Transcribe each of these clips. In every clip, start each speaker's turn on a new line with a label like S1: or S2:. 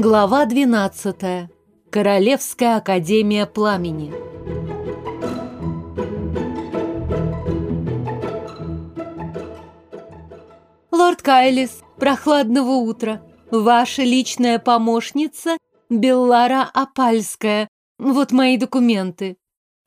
S1: Глава 12. Королевская академия пламени. Лорд Кайлис, прохладного утра. Ваша личная помощница Беллара Апальская. Вот мои документы.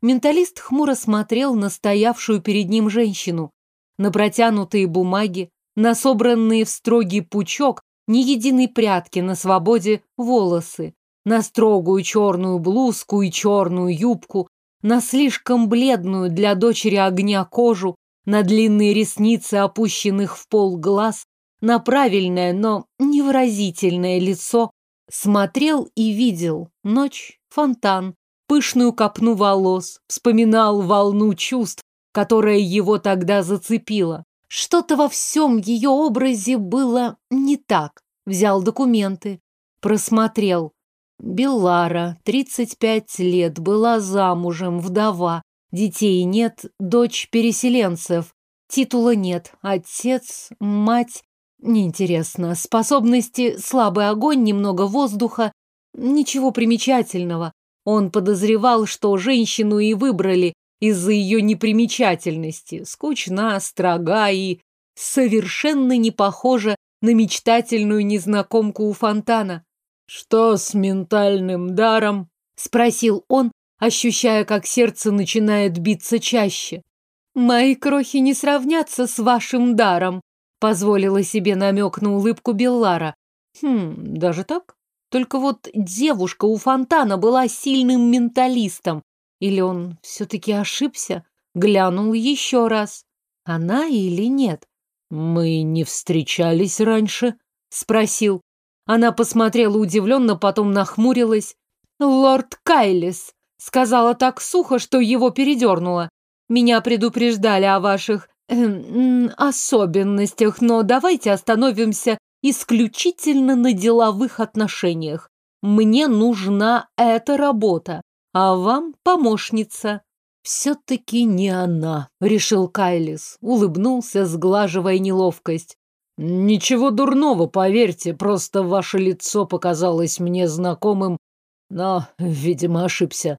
S1: Менталист хмуро смотрел на стоявшую перед ним женщину, на протянутые бумаги, на собранные в строгий пучок ни единой прятки на свободе волосы, на строгую черную блузку и черную юбку, на слишком бледную для дочери огня кожу, на длинные ресницы, опущенных в пол глаз, на правильное, но невыразительное лицо, смотрел и видел ночь, фонтан, пышную копну волос, вспоминал волну чувств, которая его тогда зацепила. Что-то во всем ее образе было не так. Взял документы, просмотрел. Беллара, 35 лет, была замужем, вдова. Детей нет, дочь переселенцев. Титула нет. Отец, мать... Неинтересно. Способности, слабый огонь, немного воздуха. Ничего примечательного. Он подозревал, что женщину и выбрали, из-за ее непримечательности, скучна, строга и совершенно не похожа на мечтательную незнакомку у фонтана. «Что с ментальным даром?» — спросил он, ощущая, как сердце начинает биться чаще. «Мои крохи не сравнятся с вашим даром», — позволила себе намек на улыбку Беллара. «Хм, даже так? Только вот девушка у фонтана была сильным менталистом, или он все-таки ошибся? Глянул еще раз. Она или нет? «Мы не встречались раньше?» — спросил. Она посмотрела удивленно, потом нахмурилась. «Лорд Кайлис!» — сказала так сухо, что его передернуло. «Меня предупреждали о ваших э, особенностях, но давайте остановимся исключительно на деловых отношениях. Мне нужна эта работа а вам помощница». «Все-таки не она», — решил Кайлис, улыбнулся, сглаживая неловкость. «Ничего дурного, поверьте, просто ваше лицо показалось мне знакомым, но, видимо, ошибся.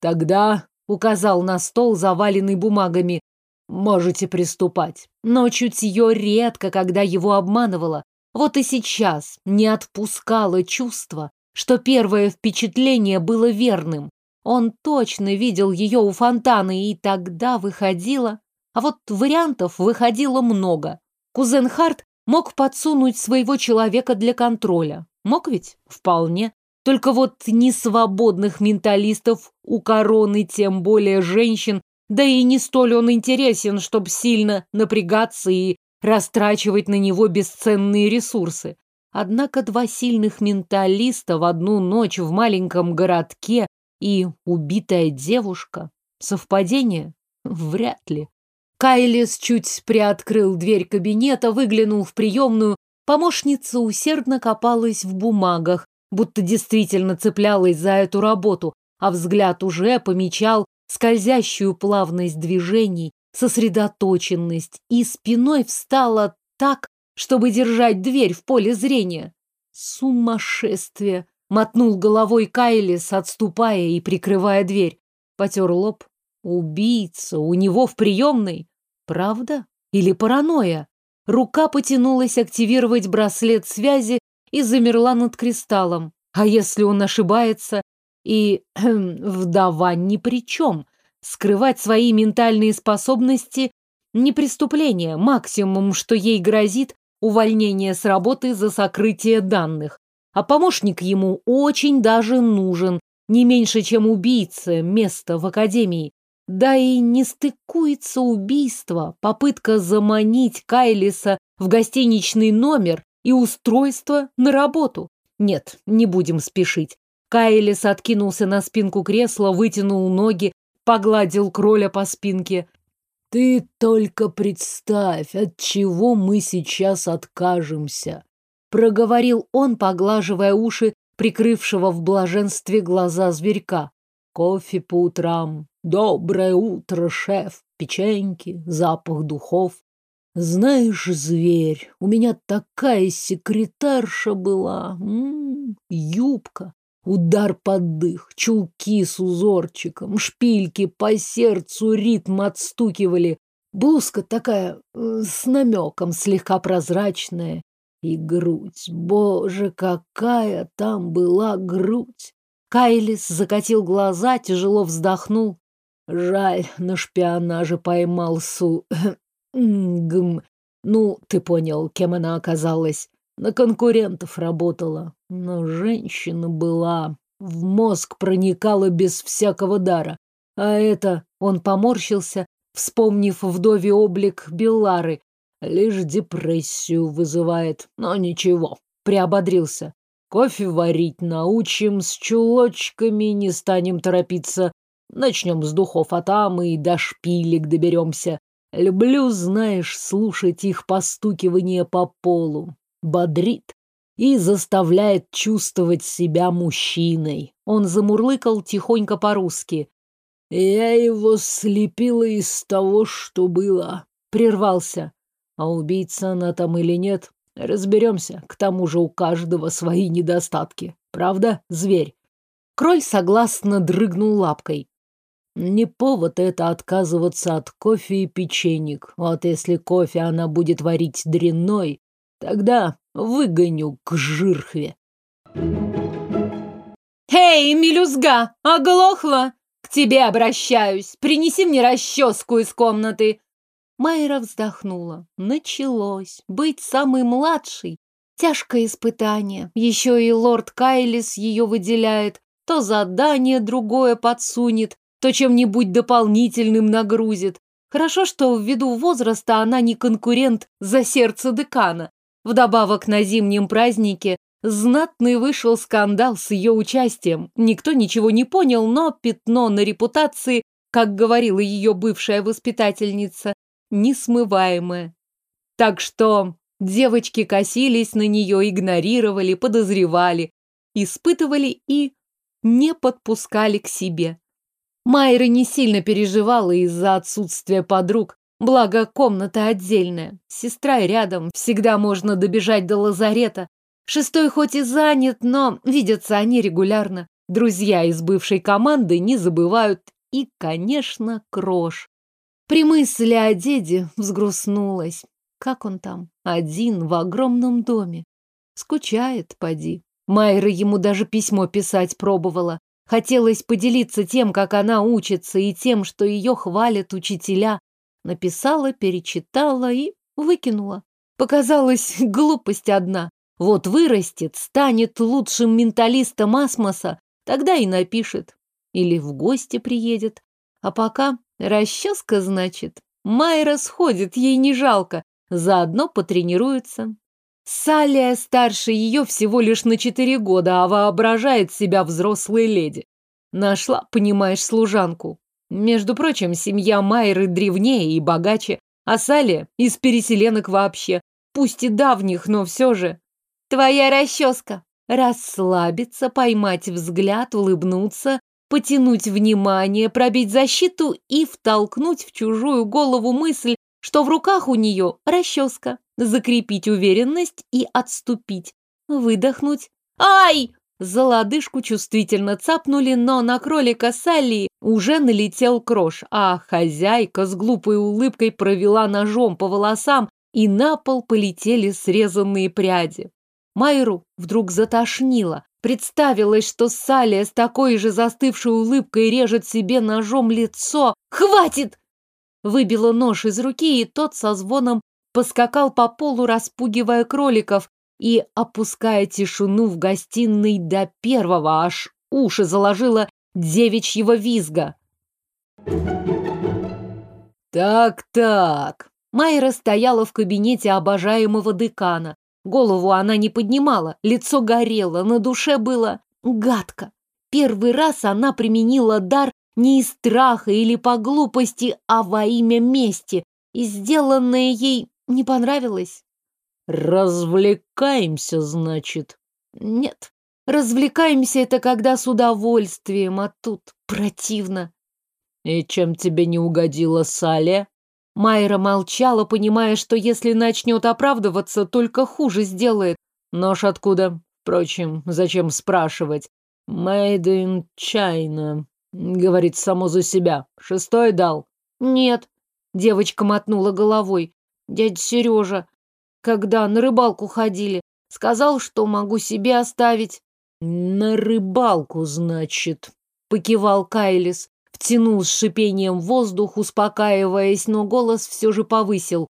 S1: Тогда указал на стол, заваленный бумагами. Можете приступать. Но чутье редко, когда его обманывало. Вот и сейчас не отпускало чувство, что первое впечатление было верным. Он точно видел ее у фонтана, и тогда выходило... А вот вариантов выходило много. Кузен Харт мог подсунуть своего человека для контроля. Мог ведь? Вполне. Только вот ни свободных менталистов у короны, тем более женщин, да и не столь он интересен, чтобы сильно напрягаться и растрачивать на него бесценные ресурсы. Однако два сильных менталиста в одну ночь в маленьком городке и убитая девушка. Совпадение? Вряд ли. Кайлис чуть приоткрыл дверь кабинета, выглянул в приемную. Помощница усердно копалась в бумагах, будто действительно цеплялась за эту работу, а взгляд уже помечал скользящую плавность движений, сосредоточенность, и спиной встала так, чтобы держать дверь в поле зрения. Сумасшествие! Мотнул головой Кайлис, отступая и прикрывая дверь. Потер лоб. Убийца у него в приемной. Правда? Или паранойя? Рука потянулась активировать браслет связи и замерла над кристаллом. А если он ошибается? И эм, вдова ни при чем. Скрывать свои ментальные способности – не преступление. Максимум, что ей грозит – увольнение с работы за сокрытие данных. А помощник ему очень даже нужен, не меньше, чем убийца место в академии. Да и не стыкуется убийство, попытка заманить Кайлиса в гостиничный номер и устройство на работу. Нет, не будем спешить. Кайлис откинулся на спинку кресла, вытянул ноги, погладил кроля по спинке. Ты только представь, от чего мы сейчас откажемся проговорил он, поглаживая уши прикрывшего в блаженстве глаза зверька. Кофе по утрам. Доброе утро, шеф. Печеньки, запах духов.
S2: Знаешь, зверь, у меня такая секретарша была. М -м -м, юбка, удар под дых, чулки с узорчиком, шпильки по сердцу ритм отстукивали. Блузка такая э, с намеком, слегка прозрачная. И грудь, боже, какая там была грудь! Кайлис закатил глаза, тяжело вздохнул. Жаль, на шпионаже поймал Су... Гм. Ну, ты понял, кем она оказалась. На конкурентов работала. Но женщина была. В мозг проникала без всякого дара. А это... Он поморщился, вспомнив вдове облик Беллары. Лишь депрессию вызывает. Но ничего, приободрился. Кофе варить научим, с чулочками не станем торопиться. Начнем с духов, а там и до шпилек доберемся. Люблю, знаешь, слушать их постукивание по полу. Бодрит и заставляет чувствовать себя мужчиной. Он замурлыкал тихонько по-русски. Я его слепила из того, что было. Прервался. А убийца она там или нет, разберемся. К тому же у каждого свои недостатки. Правда, зверь? Кроль согласно дрыгнул лапкой. Не повод это отказываться от кофе и печенек. Вот если кофе она будет варить дрянной, тогда выгоню к жирхве.
S1: «Эй, мелюзга, оглохла? К тебе обращаюсь. Принеси мне расческу из комнаты». Майра вздохнула. Началось. Быть самой младшей. Тяжкое испытание. Еще и лорд Кайлис ее выделяет. То задание другое подсунет, то чем-нибудь дополнительным нагрузит. Хорошо, что ввиду возраста она не конкурент за сердце декана. Вдобавок на зимнем празднике знатный вышел скандал с ее участием. Никто ничего не понял, но пятно на репутации, как говорила ее бывшая воспитательница, несмываемое. Так что девочки косились на нее, игнорировали, подозревали, испытывали и не подпускали к себе. Майра не сильно переживала из-за отсутствия подруг, благо комната отдельная. Сестра рядом, всегда можно добежать до лазарета. Шестой хоть и занят, но видятся они регулярно. Друзья из бывшей команды не забывают. И, конечно, Крош. При мысли о деде взгрустнулась. Как он там? Один в огромном доме. Скучает, поди. Майра ему даже письмо писать пробовала. Хотелось поделиться тем, как она учится, и тем, что ее хвалят учителя. Написала, перечитала и выкинула. Показалась глупость одна. Вот вырастет, станет лучшим менталистом Асмоса, тогда и напишет. Или в гости приедет. А пока расческа, значит. Майра сходит, ей не жалко. Заодно потренируется. Салия старше ее всего лишь на четыре года, а воображает себя взрослой леди. Нашла, понимаешь, служанку. Между прочим, семья Майры древнее и богаче, а Салия из переселенок вообще. Пусть и давних, но все же. Твоя расческа. Расслабиться, поймать взгляд, улыбнуться, потянуть внимание, пробить защиту и втолкнуть в чужую голову мысль, что в руках у нее расческа закрепить уверенность и отступить. Выдохнуть. Ай! За лодыжку чувствительно цапнули, но на кролика Салли уже налетел крош, а хозяйка с глупой улыбкой провела ножом по волосам, и на пол полетели срезанные пряди. Майру вдруг затошнило. Представилось, что Салия с такой же застывшей улыбкой режет себе ножом лицо. «Хватит!» Выбила нож из руки, и тот со звоном поскакал по полу, распугивая кроликов и опуская тишину в гостиной до первого, аж уши заложило девичьего визга.
S2: «Так-так».
S1: Майра стояла в кабинете обожаемого декана. Голову она не поднимала, лицо горело, на душе было гадко. Первый раз она применила дар не из страха или по глупости, а во имя мести, и сделанное ей не понравилось?
S2: Развлекаемся, значит?
S1: Нет. Развлекаемся это когда с удовольствием, а тут противно.
S2: И чем тебе не угодила Саля?
S1: Майра молчала, понимая, что если начнет оправдываться, только хуже сделает.
S2: Нож откуда? Впрочем, зачем спрашивать? Made in China. Говорит само за себя. Шестой дал?
S1: Нет. Девочка мотнула головой. Дядя Сережа, когда на рыбалку ходили, сказал, что могу себе оставить.
S2: На рыбалку, значит, покивал Кайлис, втянул с шипением воздух, успокаиваясь, но голос все же повысил.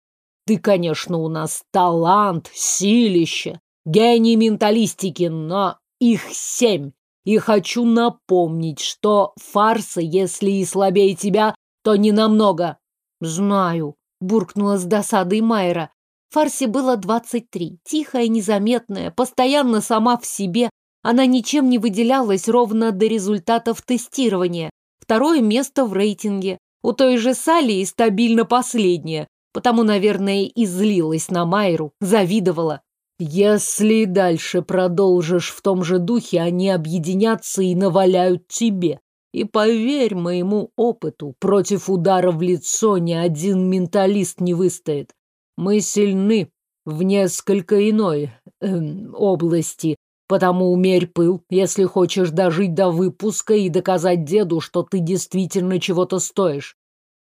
S2: Ты, конечно, у нас талант, силище, гений менталистики, но их семь. И хочу напомнить, что фарса, если и слабее тебя, то не намного.
S1: Знаю, буркнула с досадой Майра. Фарсе было двадцать три, тихая, незаметная, постоянно сама в себе. Она ничем не выделялась ровно до результатов тестирования. Второе место в рейтинге. У той же Салии стабильно последнее. Потому, наверное, и злилась на Майру, завидовала.
S2: Если дальше продолжишь в том же духе, они объединятся и наваляют тебе. И поверь моему опыту, против удара в лицо ни один менталист не выстоит. Мы сильны в несколько иной э, области, потому умерь пыл, если хочешь дожить до выпуска и доказать деду, что ты действительно чего-то стоишь.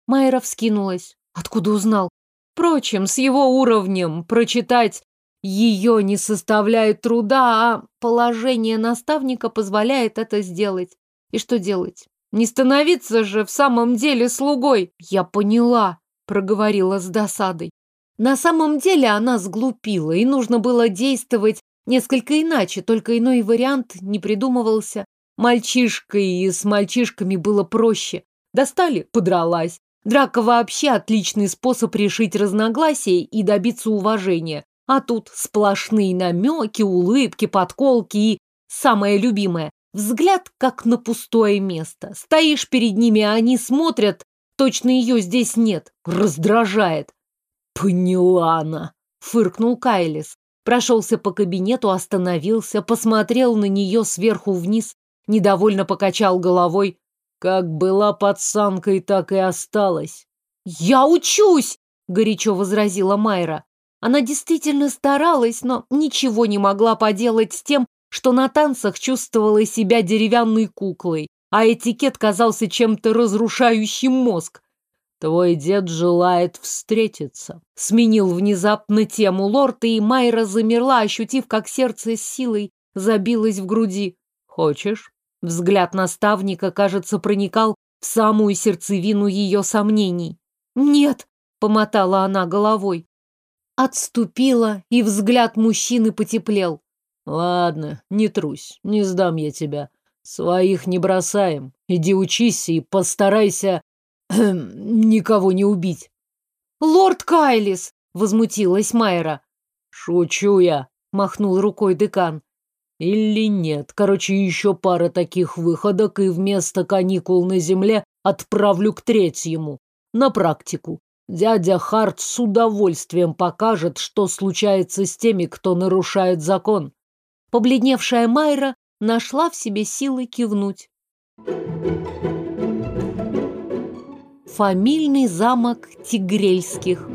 S1: Майра вскинулась. Откуда узнал? Впрочем, с его уровнем прочитать ее не составляет труда, а положение наставника позволяет это сделать. И что делать? Не становиться же в самом деле слугой. Я поняла, проговорила с досадой. На самом деле она сглупила, и нужно было действовать несколько иначе, только иной вариант не придумывался. Мальчишкой и с мальчишками было проще. Достали – подралась. Драка вообще отличный способ решить разногласия и добиться уважения. А тут сплошные намеки, улыбки, подколки и, самое любимое, взгляд как на пустое место. Стоишь перед ними, а они смотрят, точно ее здесь нет. Раздражает.
S2: Поняла она,
S1: фыркнул Кайлис. Прошелся по кабинету, остановился, посмотрел на нее сверху вниз, недовольно покачал головой.
S2: Как была пацанкой, так и осталась.
S1: «Я учусь!» — горячо возразила Майра. Она действительно старалась, но ничего не могла поделать с тем, что на танцах чувствовала себя деревянной куклой, а этикет казался чем-то разрушающим мозг.
S2: «Твой дед желает встретиться», —
S1: сменил внезапно тему лорд, и Майра замерла, ощутив, как сердце силой забилось в груди.
S2: «Хочешь?»
S1: Взгляд наставника, кажется, проникал в самую сердцевину ее сомнений. «Нет», — помотала она головой. Отступила, и взгляд мужчины потеплел.
S2: Ладно, не трусь, не сдам я тебя. Своих не бросаем. Иди учись и постарайся никого не убить.
S1: Лорд Кайлис, возмутилась Майра.
S2: Шучу я, махнул рукой декан. Или нет. Короче, еще пара таких выходок, и вместо каникул на земле отправлю к третьему. На практику. Дядя Харт с удовольствием покажет, что случается с теми, кто нарушает закон.
S1: Побледневшая Майра нашла в себе силы кивнуть. Фамильный замок Тигрельских.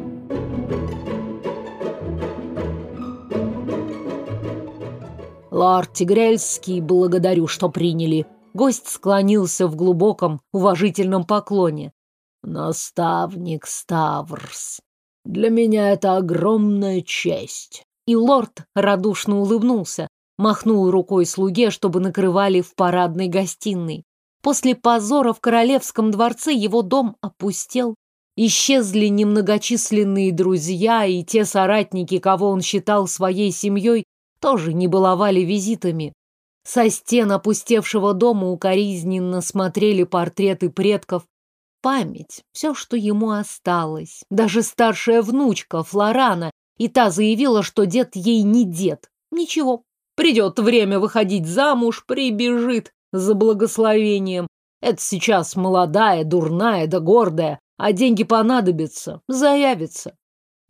S2: Лорд Тигрельский, благодарю, что приняли. Гость склонился в глубоком, уважительном поклоне. Наставник Ставрс, для меня это огромная честь.
S1: И лорд радушно улыбнулся, махнул рукой слуге, чтобы накрывали в парадной гостиной. После позора в королевском дворце его дом опустел. Исчезли немногочисленные друзья, и те соратники, кого он считал своей семьей, тоже не баловали визитами. Со стен опустевшего дома укоризненно смотрели портреты предков, память, все, что ему осталось. Даже старшая внучка Флорана, и та заявила, что дед ей не дед. Ничего, придет время выходить замуж, прибежит за благословением. Это сейчас молодая, дурная да гордая, а деньги понадобятся, заявится.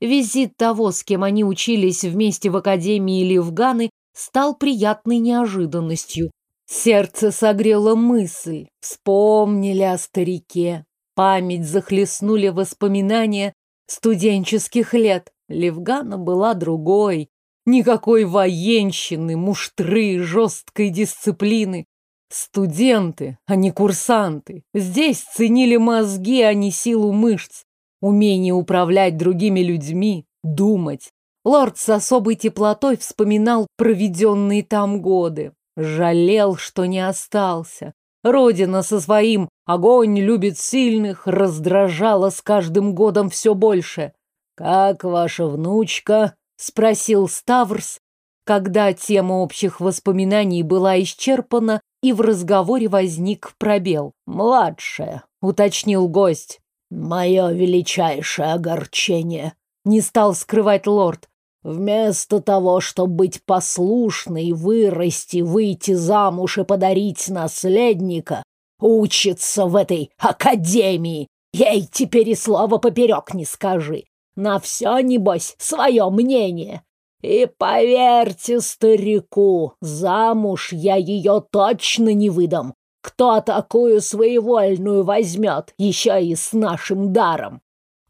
S1: Визит того, с кем они учились вместе в академии или в Ганы, стал приятной неожиданностью. Сердце согрело мысль. Вспомнили о старике. Память захлестнули воспоминания студенческих лет. Левгана была другой. Никакой военщины, муштры, жесткой дисциплины. Студенты, а не курсанты. Здесь ценили мозги, а не силу мышц. Умение управлять другими людьми, думать. Лорд с особой теплотой вспоминал проведенные там годы. Жалел, что не остался. Родина со своим «огонь любит сильных» раздражала с каждым годом все больше. «Как ваша внучка?» — спросил Ставрс, когда тема общих воспоминаний была исчерпана и в разговоре возник пробел. «Младшая», — уточнил гость. «Мое величайшее огорчение», — не стал скрывать лорд. Вместо того, чтобы быть послушной, вырасти, выйти замуж и подарить наследника, учится в этой академии. Ей теперь и слова поперек не скажи. На все, небось, свое мнение. И поверьте старику, замуж я ее точно не выдам. Кто такую своевольную возьмет, еще и с нашим даром?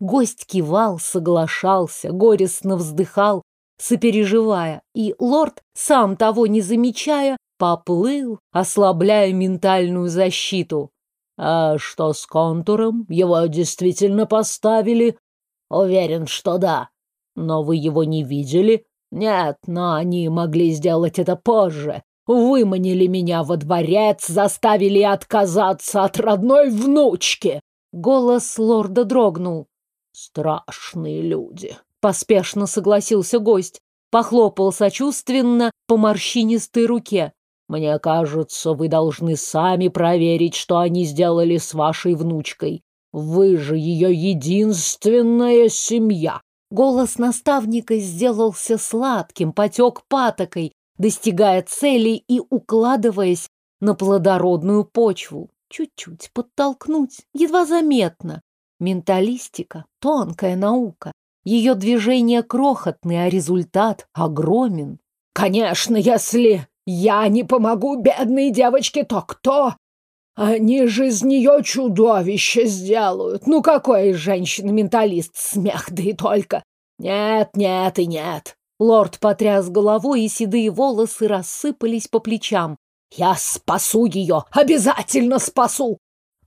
S1: Гость кивал, соглашался, горестно вздыхал, сопереживая, и лорд, сам того не замечая, поплыл, ослабляя ментальную защиту. «А что с контуром? Его действительно поставили?» «Уверен, что да. Но вы его не видели?» «Нет, но они могли сделать это позже. Выманили меня во дворец, заставили отказаться от родной внучки!» Голос лорда дрогнул. «Страшные люди. Поспешно согласился гость. Похлопал сочувственно по морщинистой руке. Мне кажется, вы должны сами проверить, что они сделали с вашей внучкой. Вы же ее единственная семья. Голос наставника сделался сладким, потек патокой, достигая цели и укладываясь на плодородную почву. Чуть-чуть подтолкнуть, едва заметно. Менталистика — тонкая наука. Ее движения крохотны, а результат огромен. Конечно, если я не помогу бедной девочке, то кто? Они же из нее чудовище сделают. Ну какой женщина-менталист? Смех, да и только. Нет, нет и нет. Лорд потряс головой, и седые волосы рассыпались по плечам. Я спасу ее, обязательно спасу.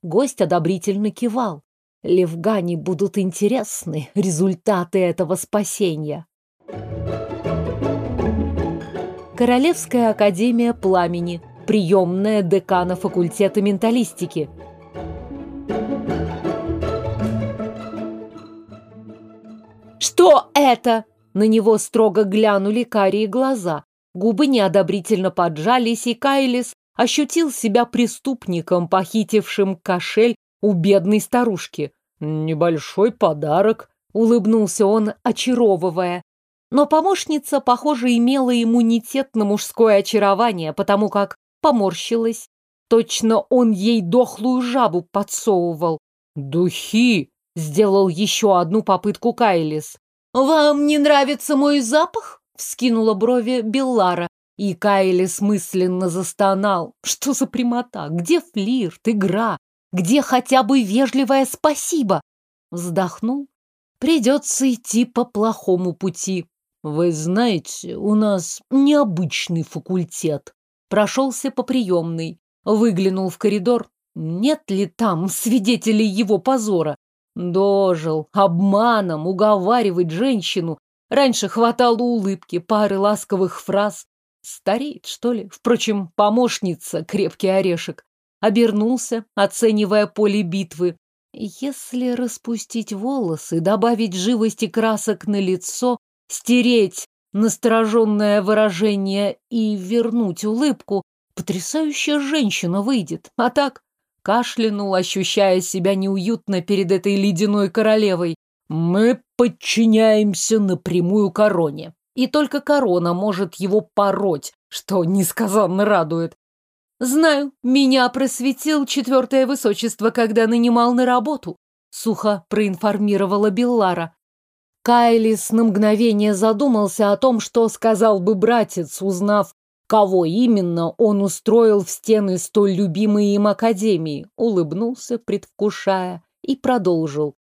S1: Гость одобрительно кивал. Левгане будут интересны результаты этого спасения. Королевская академия пламени, приемная декана факультета менталистики. «Что это?» На него строго глянули карие глаза. Губы неодобрительно поджались, и Кайлис ощутил себя преступником, похитившим кошель у бедной старушки. Небольшой подарок, улыбнулся он, очаровывая. Но помощница, похоже, имела иммунитет на мужское очарование, потому как поморщилась. Точно он ей дохлую жабу подсовывал. «Духи!» — сделал еще одну попытку Кайлис. «Вам не нравится мой запах?» — вскинула брови Беллара. И Кайлис мысленно застонал. «Что за прямота? Где флирт, игра? Где хотя бы вежливое спасибо? Вздохнул. Придется идти по плохому пути. Вы знаете, у нас необычный факультет. Прошелся по приемной. Выглянул в коридор. Нет ли там свидетелей его позора? Дожил. Обманом уговаривать женщину. Раньше хватало улыбки, пары ласковых фраз. Стареет, что ли? Впрочем, помощница, крепкий орешек обернулся, оценивая поле битвы. Если распустить волосы, добавить живости красок на лицо, стереть настороженное выражение и вернуть улыбку, потрясающая женщина выйдет. А так кашлянул, ощущая себя неуютно перед этой ледяной королевой. Мы подчиняемся напрямую короне. И только корона может его пороть, что несказанно радует. «Знаю, меня просветил четвертое высочество, когда нанимал на работу», — сухо проинформировала Беллара. Кайлис на мгновение задумался о том, что сказал бы братец, узнав, кого именно он устроил в стены столь любимой им академии, улыбнулся, предвкушая,
S2: и продолжил.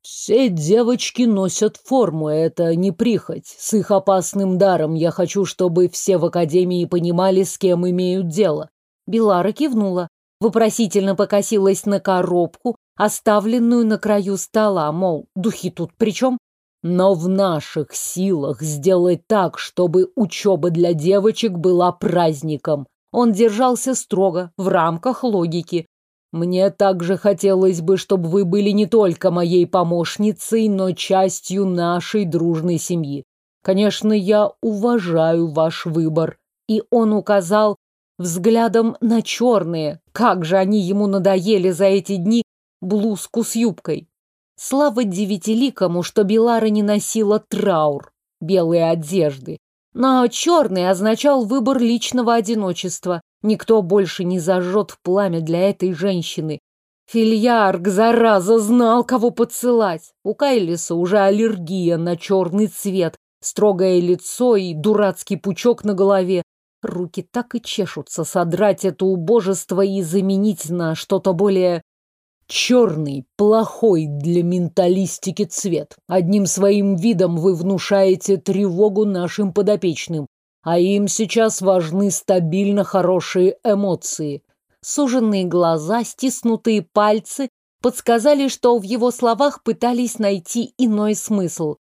S2: Все девочки носят форму, это не прихоть. С их опасным даром я хочу, чтобы все в академии понимали, с кем имеют дело.
S1: Белара кивнула, вопросительно покосилась на коробку, оставленную на краю стола, мол, духи тут при чем?
S2: Но в наших силах сделать так, чтобы учеба для девочек была праздником. Он держался строго, в рамках логики. Мне также хотелось бы, чтобы вы были не только моей помощницей, но частью нашей дружной семьи. Конечно, я уважаю ваш выбор.
S1: И он указал взглядом на черные. Как же они ему надоели за эти дни блузку с юбкой. Слава девятиликому, что Белара не носила траур, белые одежды. Но черный означал выбор личного одиночества. Никто больше не зажжет в пламя для этой женщины. Фильярк, зараза, знал, кого поцелать. У Кайлиса уже аллергия на черный цвет, строгое лицо и дурацкий пучок на голове. Руки так и чешутся содрать это убожество и заменить на что-то более
S2: Черный, плохой для менталистики цвет. Одним своим видом вы внушаете тревогу нашим подопечным, а им сейчас важны стабильно хорошие эмоции.
S1: Суженные глаза, стиснутые пальцы подсказали, что в его словах пытались найти иной смысл.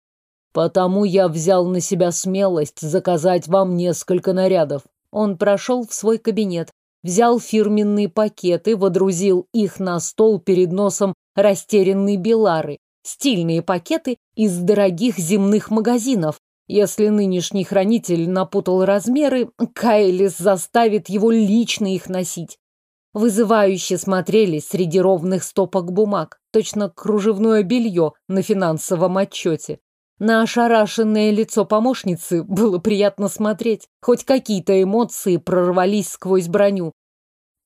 S2: Потому я взял на себя смелость заказать вам несколько нарядов.
S1: Он прошел в свой кабинет, взял фирменные пакеты, водрузил их на стол перед носом растерянной Белары. Стильные пакеты из дорогих земных магазинов. Если нынешний хранитель напутал размеры, Кайлис заставит его лично их носить. Вызывающе смотрелись среди ровных стопок бумаг, точно кружевное белье на финансовом отчете. На ошарашенное лицо помощницы было приятно смотреть. Хоть какие-то эмоции прорвались сквозь броню.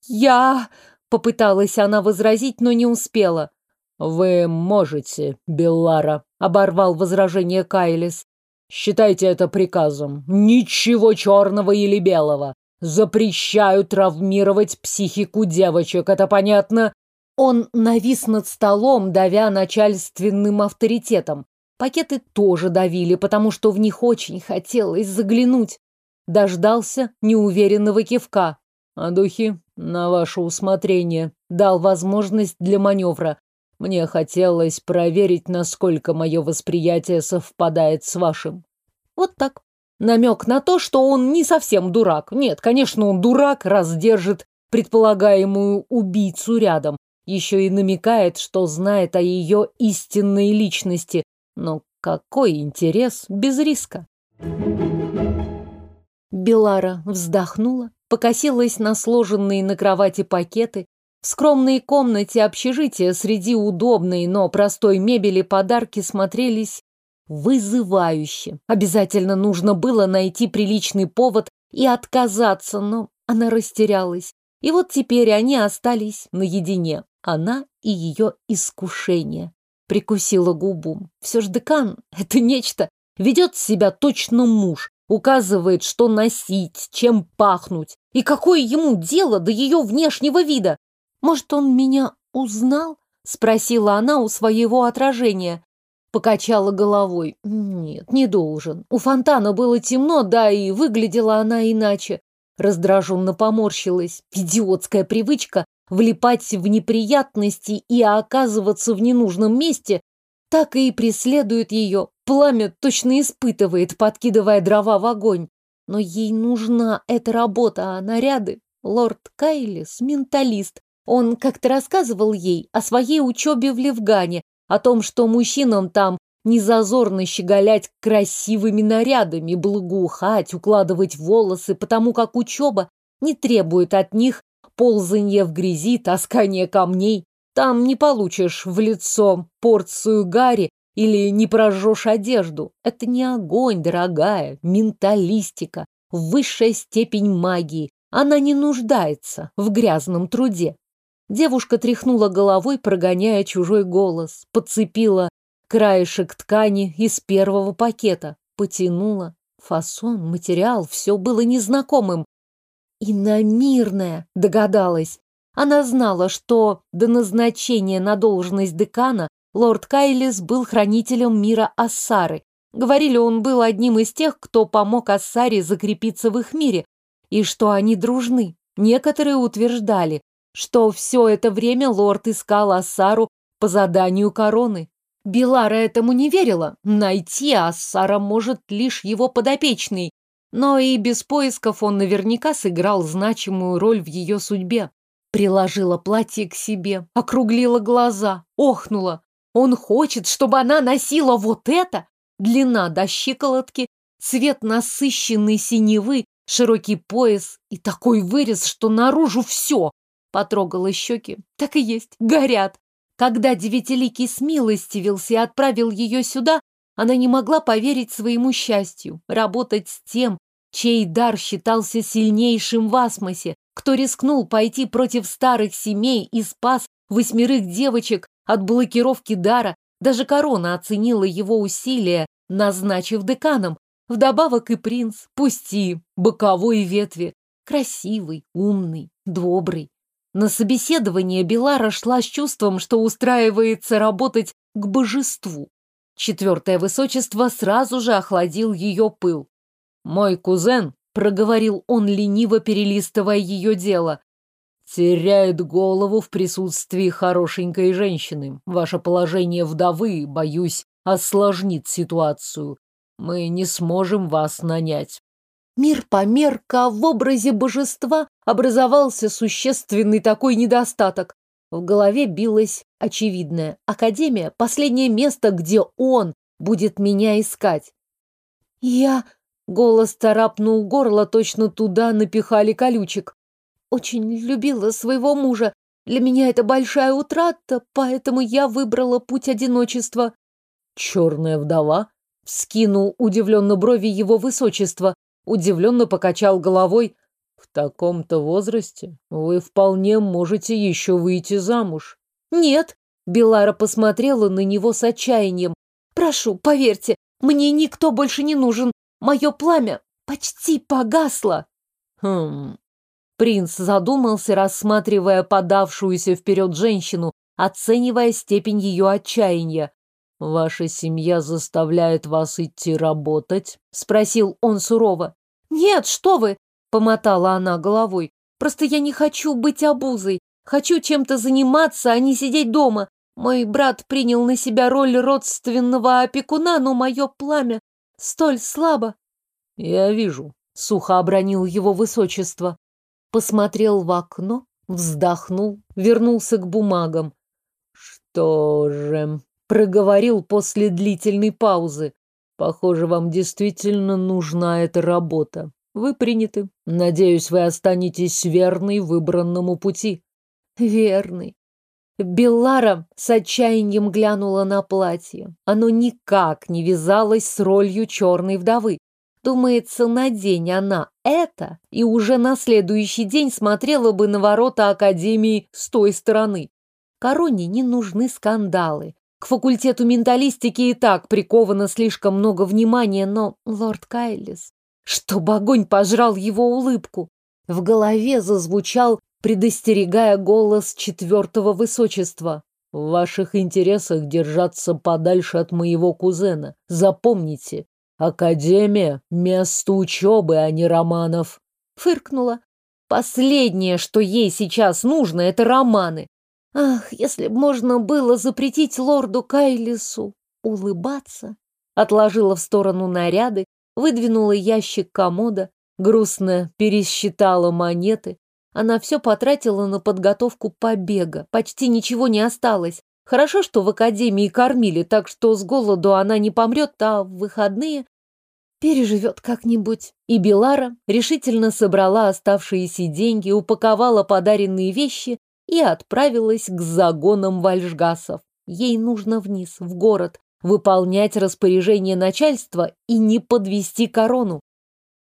S1: «Я...» — попыталась она возразить, но не успела.
S2: «Вы можете, Беллара», — оборвал возражение Кайлис. «Считайте это приказом. Ничего черного или белого. Запрещаю травмировать психику девочек, это понятно?»
S1: Он навис над столом, давя начальственным авторитетом. Пакеты тоже давили, потому что в них очень хотелось заглянуть. Дождался неуверенного кивка.
S2: А духи на ваше усмотрение дал возможность для маневра. Мне хотелось проверить, насколько мое восприятие совпадает с вашим.
S1: Вот так. Намек на то, что он не совсем дурак. Нет, конечно, он дурак, раз держит предполагаемую убийцу рядом. Еще и намекает, что знает о ее истинной личности, но какой интерес без риска? Белара вздохнула, покосилась на сложенные на кровати пакеты. В скромной комнате общежития среди удобной, но простой мебели подарки смотрелись вызывающе. Обязательно нужно было найти приличный повод и отказаться, но она растерялась. И вот теперь они остались наедине, она и ее искушение. Прикусила губу. Все ж декан — это нечто. Ведет себя точно муж. Указывает, что носить, чем пахнуть. И какое ему дело до ее внешнего вида? Может, он меня узнал? Спросила она у своего отражения. Покачала головой. Нет, не должен. У фонтана было темно, да и выглядела она иначе. Раздраженно поморщилась. Идиотская привычка влипать в неприятности и оказываться в ненужном месте, так и преследует ее. Пламя точно испытывает, подкидывая дрова в огонь. Но ей нужна эта работа, а наряды... Лорд Кайлис — менталист. Он как-то рассказывал ей о своей учебе в Левгане, о том, что мужчинам там не зазорно щеголять красивыми нарядами, благоухать, укладывать волосы, потому как учеба не требует от них ползанье в грязи, таскание камней. Там не получишь в лицо порцию гари или не прожжешь одежду. Это не огонь, дорогая, менталистика, высшая степень магии. Она не нуждается в грязном труде. Девушка тряхнула головой, прогоняя чужой голос, подцепила краешек ткани из первого пакета, потянула. Фасон, материал, все было незнакомым, «Иномирная», — догадалась. Она знала, что до назначения на должность декана лорд Кайлис был хранителем мира Ассары. Говорили, он был одним из тех, кто помог Ассаре закрепиться в их мире, и что они дружны. Некоторые утверждали, что все это время лорд искал Ассару по заданию короны. Белара этому не верила. Найти Ассара может лишь его подопечный. Но и без поисков он наверняка сыграл значимую роль в ее судьбе. Приложила платье к себе, округлила глаза, охнула. Он хочет, чтобы она носила вот это? Длина до щиколотки, цвет насыщенной синевы, широкий пояс и такой вырез, что наружу все. Потрогала щеки. Так и есть, горят. Когда девятиликий смилостивился и отправил ее сюда, она не могла поверить своему счастью. Работать с тем, чей дар считался сильнейшим в асмосе, кто рискнул пойти против старых семей и спас восьмерых девочек от блокировки дара, даже корона оценила его усилия, назначив деканом. Вдобавок и принц, пусти, боковой ветви, красивый, умный, добрый. На собеседование Белара шла с чувством, что устраивается работать к божеству. Четвертое высочество сразу же охладил ее пыл. «Мой кузен», — проговорил он, лениво перелистывая ее дело, теряет голову в присутствии хорошенькой женщины. Ваше положение вдовы, боюсь, осложнит ситуацию. Мы не сможем вас нанять. Мир померка, в образе божества образовался существенный такой недостаток. В голове билось очевидное. Академия — последнее место, где он будет меня искать. Я... Голос царапнул горло, точно туда напихали колючек. Очень любила своего мужа. Для меня это большая утрата, поэтому я выбрала путь одиночества.
S2: Черная вдова? Вскинул удивленно брови его высочества удивленно покачал головой. Таком-то возрасте вы вполне можете еще выйти замуж.
S1: Нет, Белара посмотрела на него с отчаянием. Прошу, поверьте, мне никто больше не нужен. Мое пламя почти погасло.
S2: Хм. Принц задумался, рассматривая подавшуюся вперед женщину, оценивая степень ее отчаяния. «Ваша семья заставляет вас идти работать?» — спросил он сурово.
S1: «Нет, что вы!» — помотала она головой. «Просто я не хочу быть обузой. Хочу чем-то заниматься, а не сидеть дома. Мой брат принял на себя роль родственного опекуна, но мое пламя столь слабо».
S2: «Я вижу», — сухо обронил его высочество. Посмотрел в окно, вздохнул, вернулся к бумагам. «Что же...» — проговорил после длительной паузы. Похоже, вам действительно нужна эта работа. Вы приняты. Надеюсь, вы останетесь верной выбранному пути.
S1: Верный. Беллара с отчаянием глянула на платье. Оно никак не вязалось с ролью черной вдовы. Думается, на день она это, и уже на следующий день смотрела бы на ворота Академии с той стороны. Короне не нужны скандалы. К факультету менталистики и так приковано слишком много внимания, но лорд Кайлис... Чтоб огонь пожрал его улыбку. В голове зазвучал, предостерегая голос четвертого высочества.
S2: В ваших интересах держаться подальше от моего кузена. Запомните, Академия — место учебы, а не романов.
S1: Фыркнула. Последнее, что ей сейчас нужно, это романы. Ах, если б можно было запретить лорду Кайлису улыбаться. Отложила в сторону наряды, выдвинула ящик комода, грустно пересчитала монеты. Она все потратила на подготовку побега, почти ничего не осталось. Хорошо, что в академии кормили, так что с голоду она не помрет, а в выходные переживет как-нибудь. И Белара решительно собрала оставшиеся деньги, упаковала подаренные вещи и отправилась к загонам вальжгасов. Ей нужно вниз, в город, выполнять распоряжение начальства и не подвести корону.